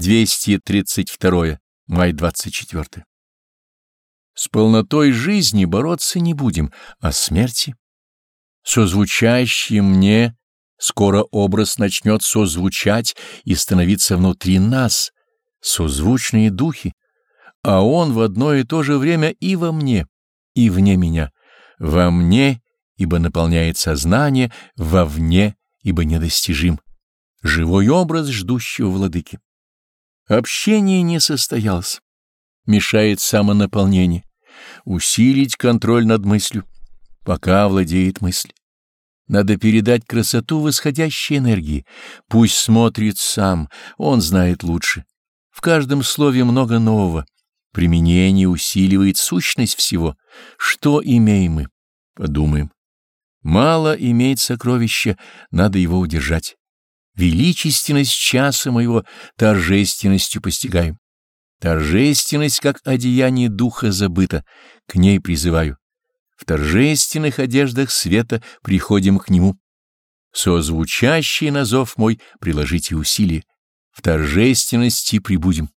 232 май 24 С полнотой жизни бороться не будем, а смерти. Созвучащий мне скоро образ начнет созвучать и становиться внутри нас, созвучные духи, а он в одно и то же время и во мне, и вне меня, во мне, ибо наполняет сознание, вовне, ибо недостижим, живой образ ждущего владыки. Общение не состоялось, мешает самонаполнение, усилить контроль над мыслью, пока владеет мысль. Надо передать красоту восходящей энергии, пусть смотрит сам, он знает лучше. В каждом слове много нового, Применение усиливает сущность всего. Что имеем мы? Подумаем. Мало иметь сокровища, надо его удержать. Величественность часа моего торжественностью постигаем. Торжественность, как одеяние духа забыта, к ней призываю. В торжественных одеждах света приходим к нему. Созвучащий на зов мой приложите усилия. В торжественности прибудем.